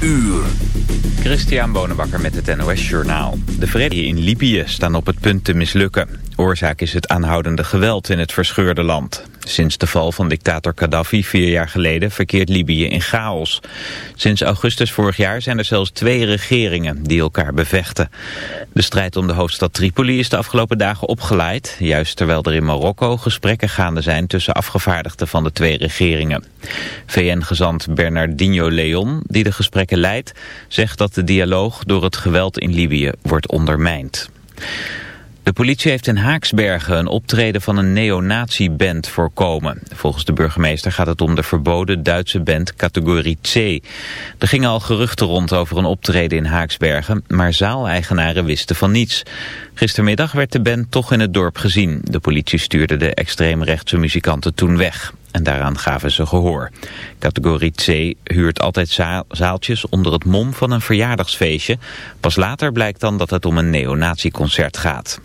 uur. Christian Bonenbakker met het NOS Journaal. De vrede in Libië staan op het punt te mislukken. Oorzaak is het aanhoudende geweld in het verscheurde land. Sinds de val van dictator Gaddafi vier jaar geleden verkeert Libië in chaos. Sinds augustus vorig jaar zijn er zelfs twee regeringen die elkaar bevechten. De strijd om de hoofdstad Tripoli is de afgelopen dagen opgeleid... juist terwijl er in Marokko gesprekken gaande zijn tussen afgevaardigden van de twee regeringen. VN-gezant Bernardino Leon, die de gesprekken leidt, zegt dat de dialoog door het geweld in Libië wordt ondermijnd. De politie heeft in Haaksbergen een optreden van een neonazi-band voorkomen. Volgens de burgemeester gaat het om de verboden Duitse band categorie C. Er gingen al geruchten rond over een optreden in Haaksbergen, maar zaaleigenaren wisten van niets. Gistermiddag werd de band toch in het dorp gezien. De politie stuurde de extreemrechtse muzikanten toen weg. En daaraan gaven ze gehoor. Categorie C huurt altijd zaaltjes onder het mom van een verjaardagsfeestje. Pas later blijkt dan dat het om een neonatieconcert gaat.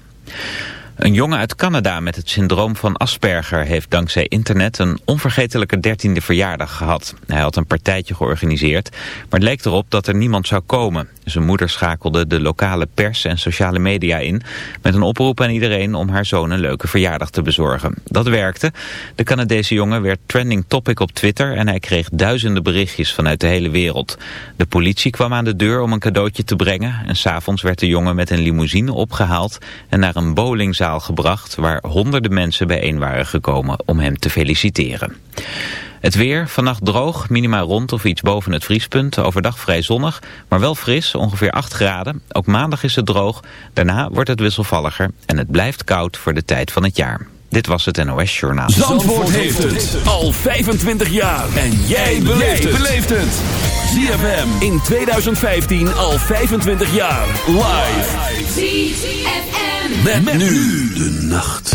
Een jongen uit Canada met het syndroom van Asperger heeft dankzij internet een onvergetelijke dertiende verjaardag gehad. Hij had een partijtje georganiseerd, maar het leek erop dat er niemand zou komen. Zijn moeder schakelde de lokale pers en sociale media in met een oproep aan iedereen om haar zoon een leuke verjaardag te bezorgen. Dat werkte. De Canadese jongen werd trending topic op Twitter en hij kreeg duizenden berichtjes vanuit de hele wereld. De politie kwam aan de deur om een cadeautje te brengen en s'avonds werd de jongen met een limousine opgehaald en naar een bowlingzaal gebracht waar honderden mensen bijeen waren gekomen om hem te feliciteren. Het weer, vannacht droog, minima rond of iets boven het vriespunt. Overdag vrij zonnig, maar wel fris, ongeveer 8 graden. Ook maandag is het droog, daarna wordt het wisselvalliger en het blijft koud voor de tijd van het jaar. Dit was het NOS Journaal. Zandvoort, heeft het al 25 jaar. En jij beleeft het. ZFM in 2015 al 25 jaar. Live. ZFM. met nu de nacht.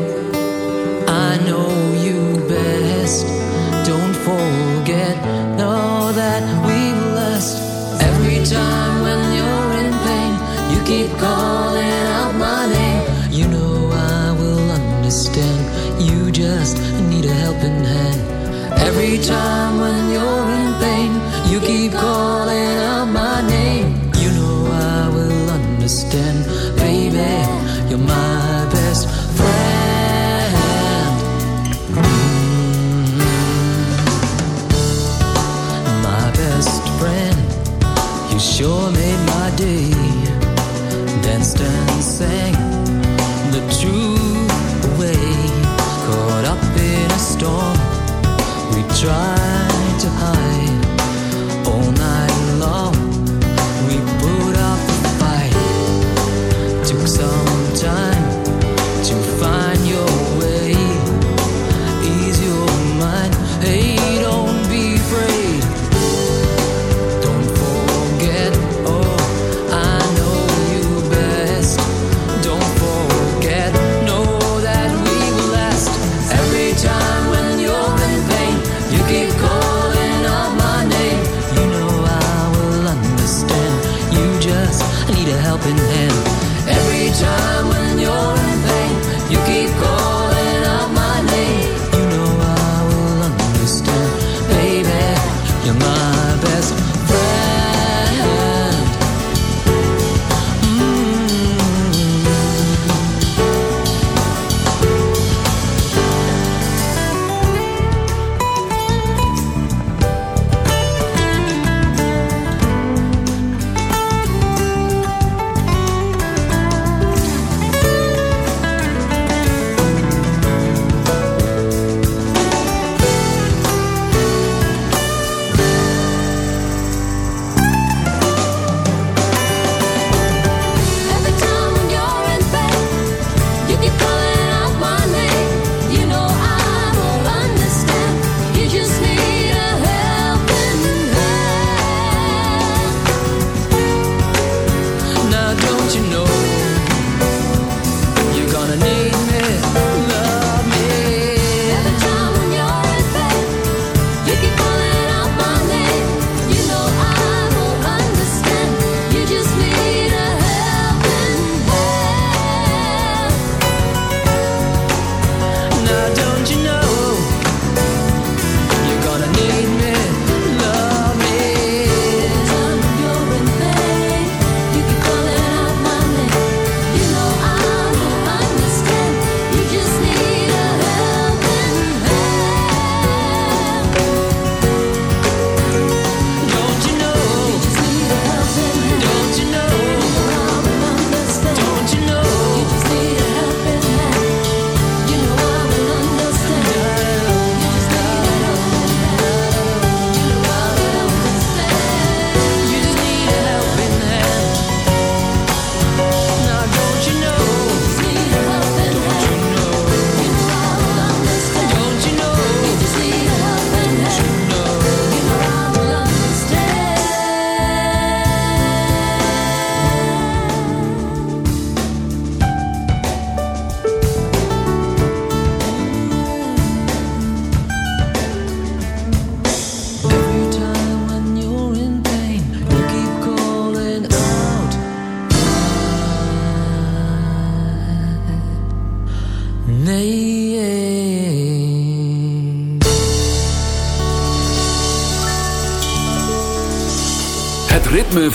every time when you're in pain, you keep calling out my name. You know I will understand, baby. You're my try.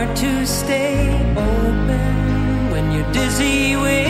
hard to stay open when you're dizzy with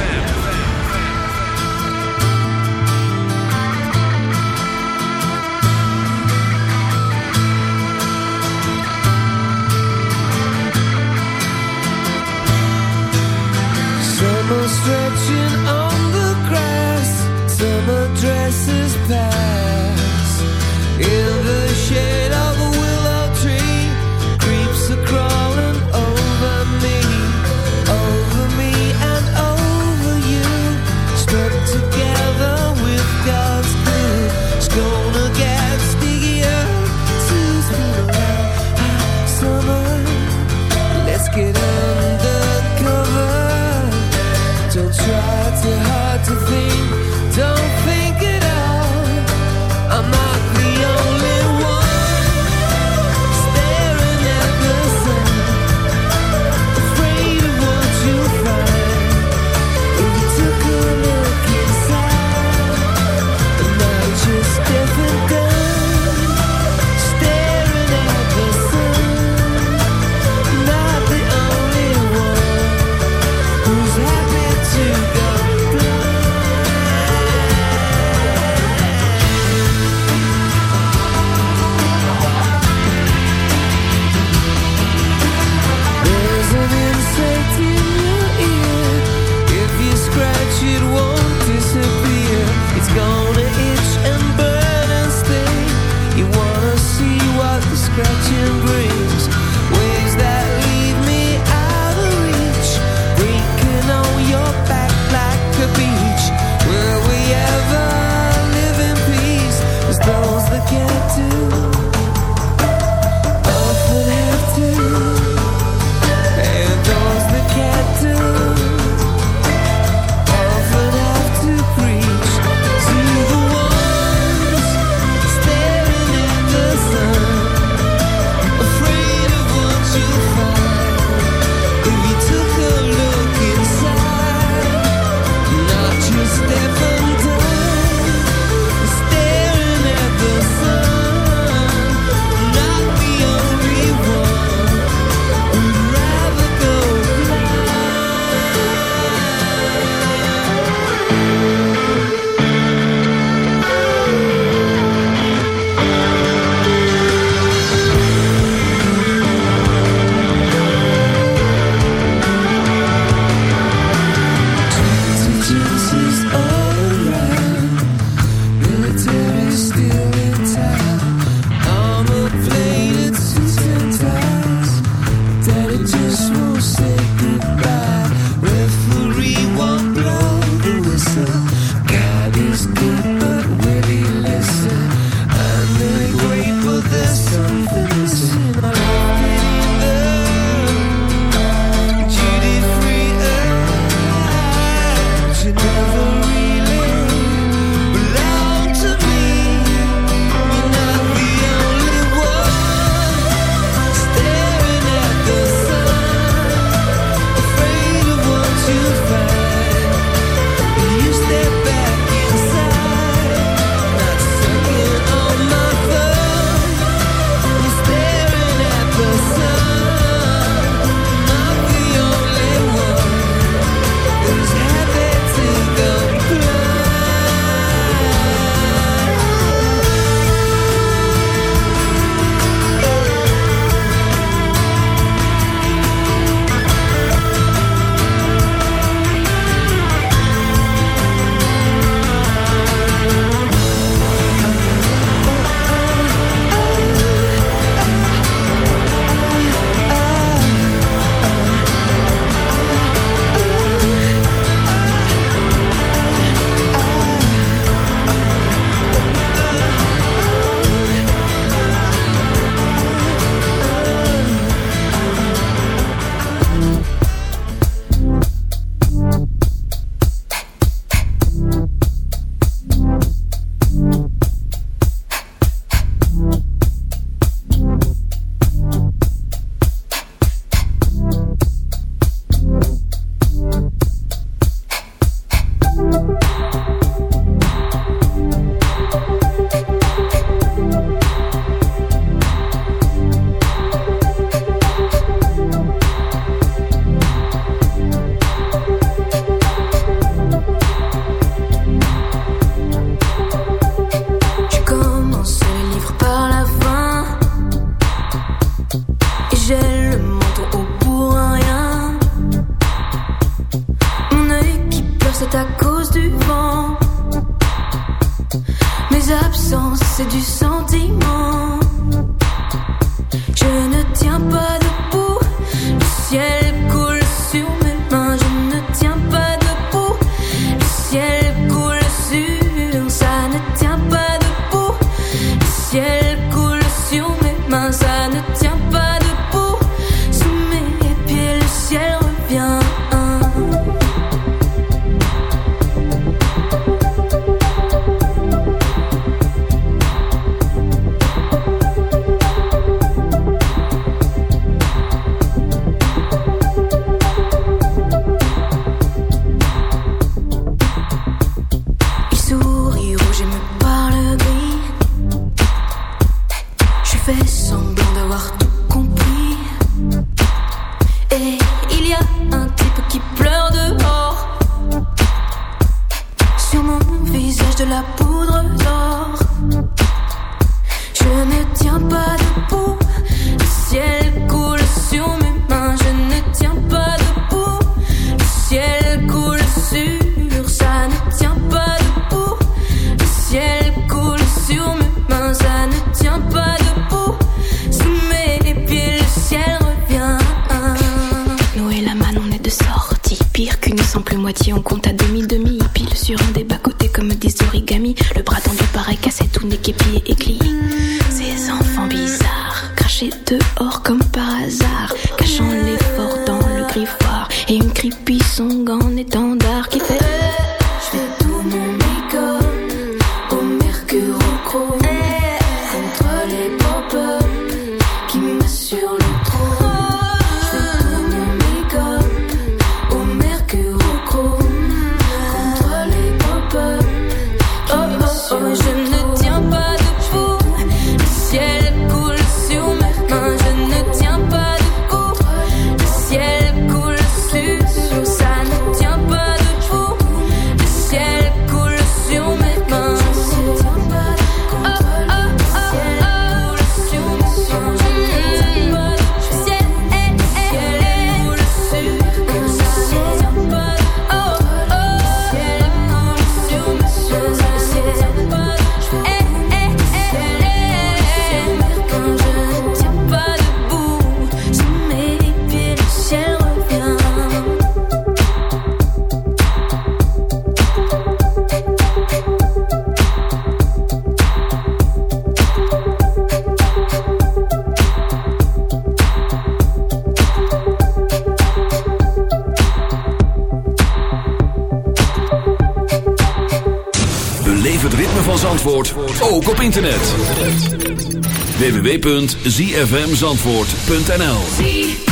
www.zfmzandvoort.nl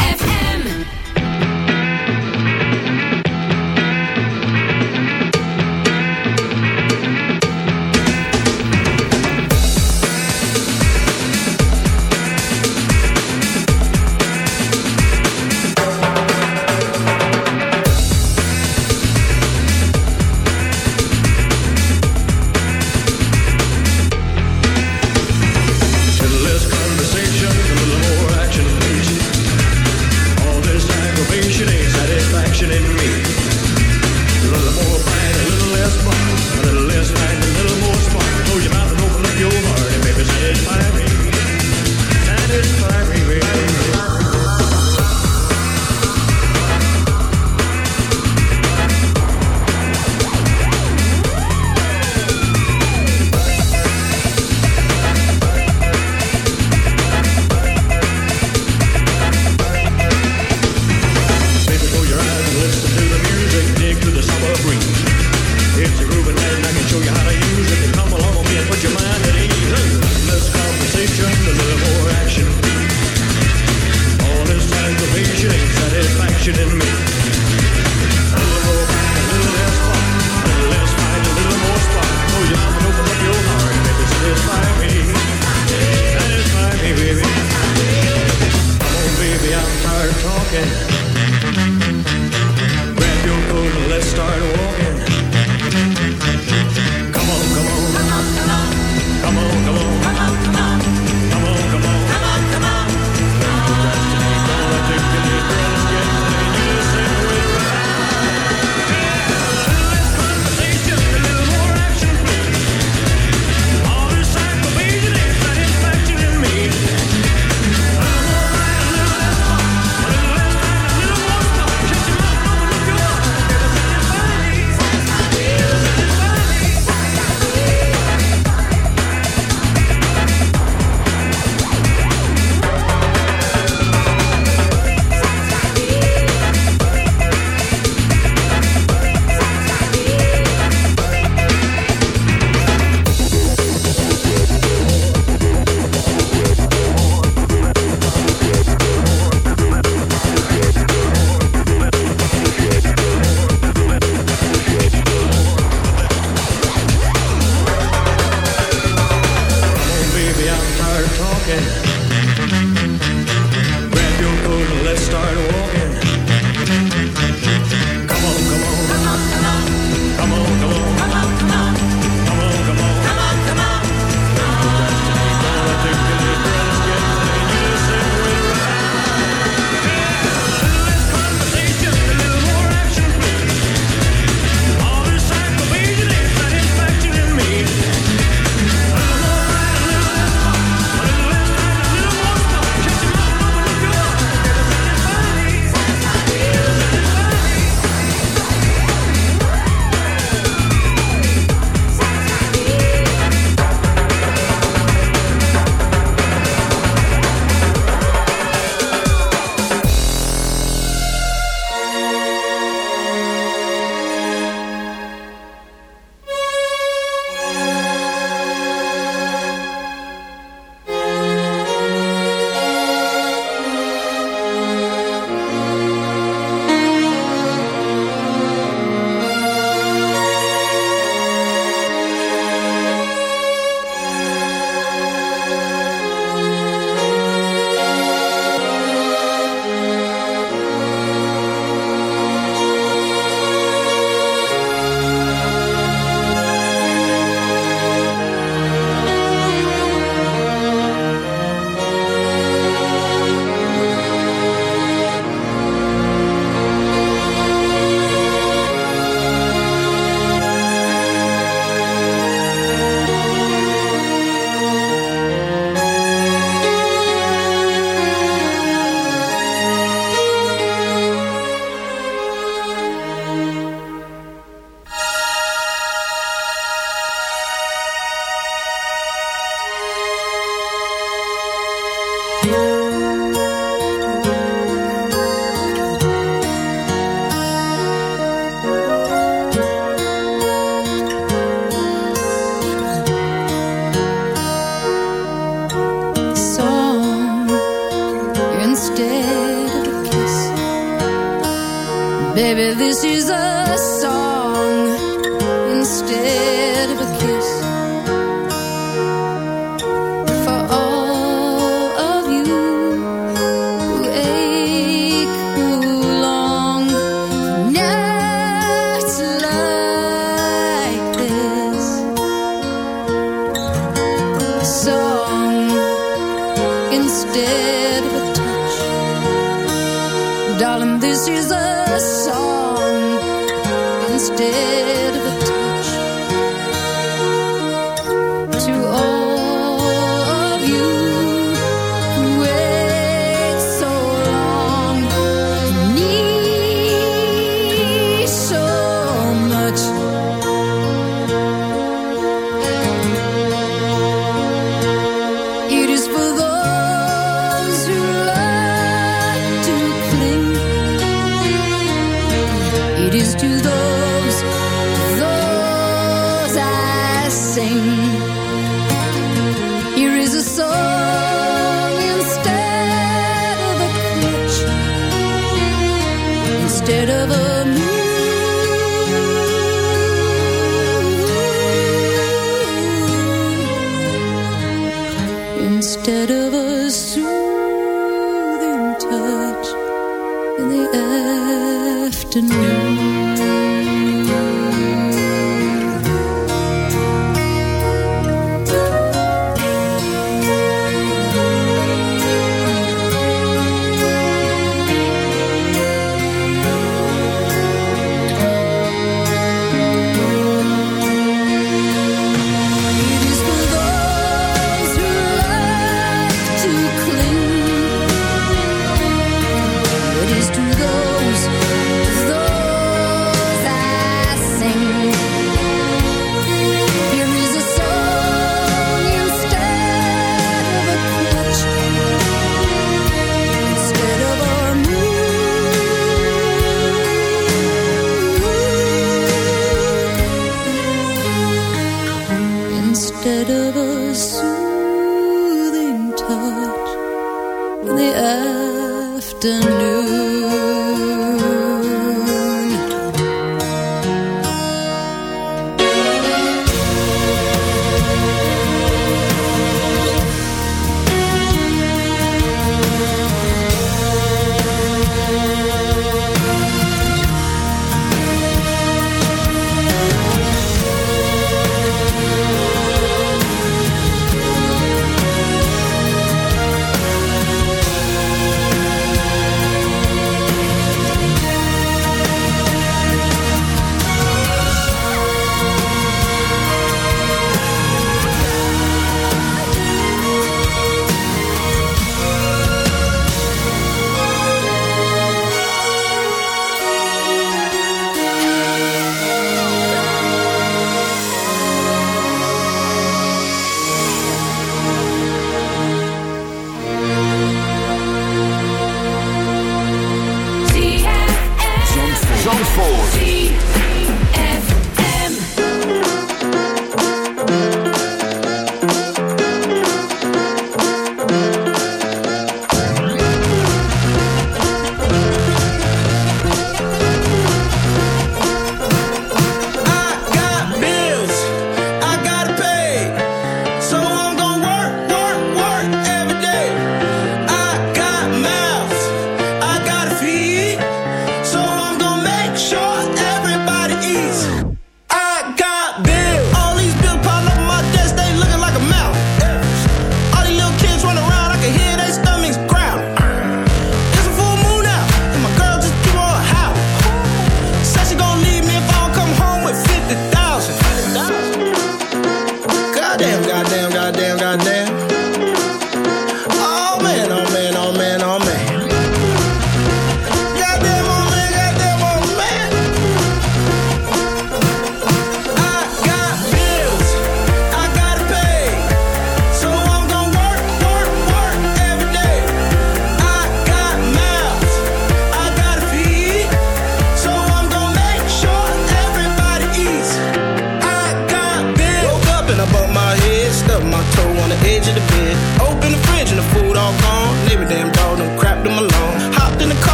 Zandvoort.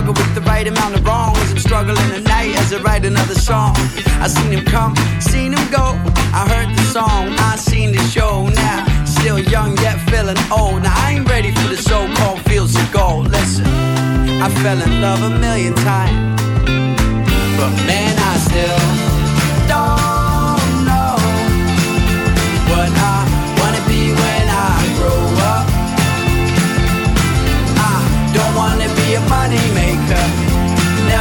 Juggle with the right amount of wrongs. I'm struggling at night as I write another song. I seen him come, seen him go. I heard the song, I seen the show now. Still young yet feeling old. Now I ain't ready for the so-called fields of gold. Listen. I fell in love a million times. But man, I still don't know what I wanna be when I grow up. I don't wanna be a money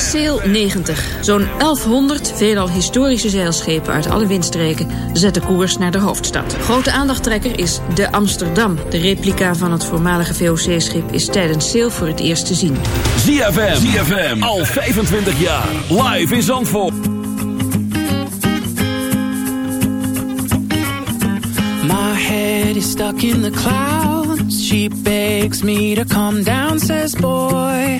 Sail 90. Zo'n 1100 veelal historische zeilschepen uit alle windstreken zetten koers naar de hoofdstad. Grote aandachttrekker is de Amsterdam. De replica van het voormalige VOC-schip is tijdens Sail voor het eerst te zien. ZFM. ZFM. Al 25 jaar. Live in Zandvoort. My head is stuck in the clouds. She begs me to come down, says, Boy,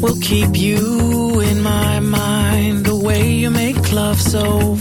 will keep you in my mind the way you make love so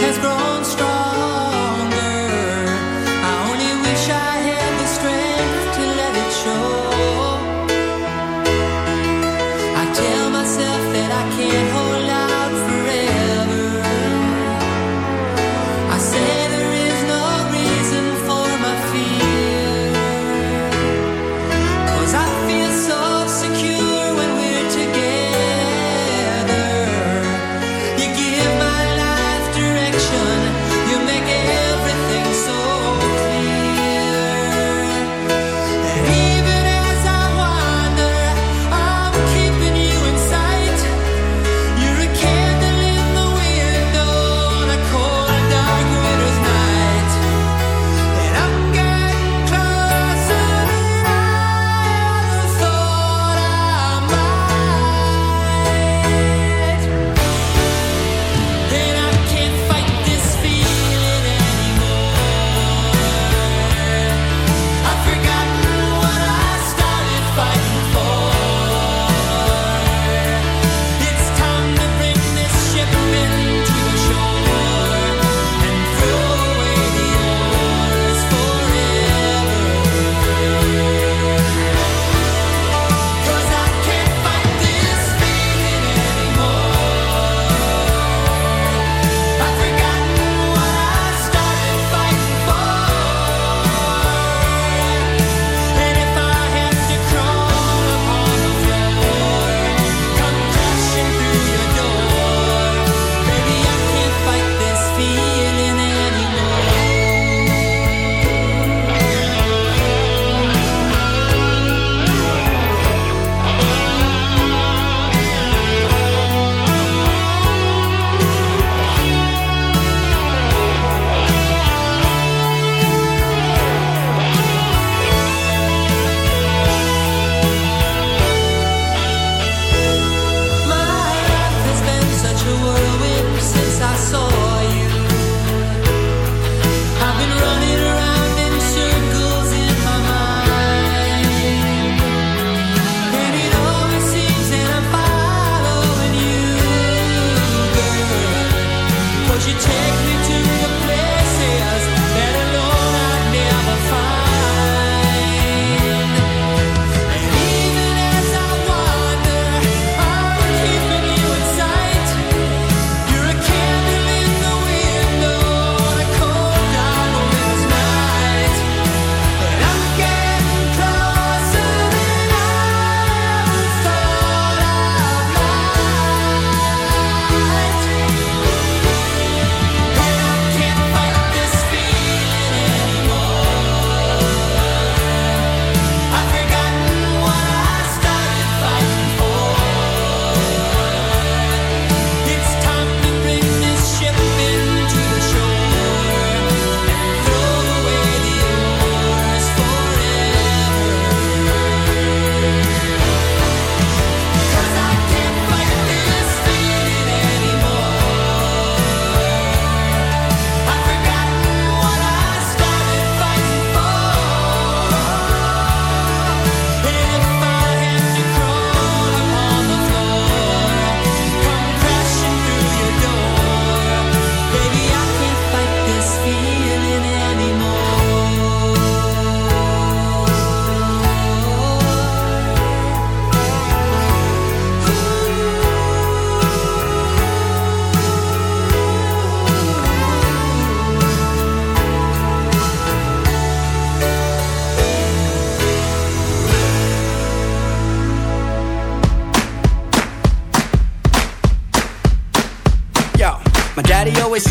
has grown stronger.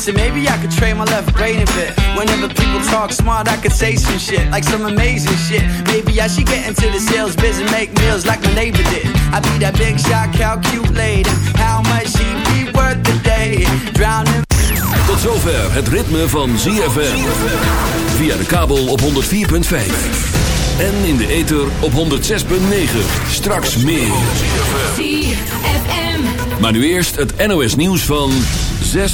So maybe I could trade my left brain a bit. Whenever people talk smart, I could say some shit, like some amazing shit. Maybe I should get into the sales biz and make meals like my neighbor did. I be that big shot, calculating how much he be worth a day. Drowning. Tot zover het ritme van ZFM. Via de kabel op 104.5. En in de ether op 106.9. Straks meer. ZFM. Maar nu eerst het NOS nieuws van 6.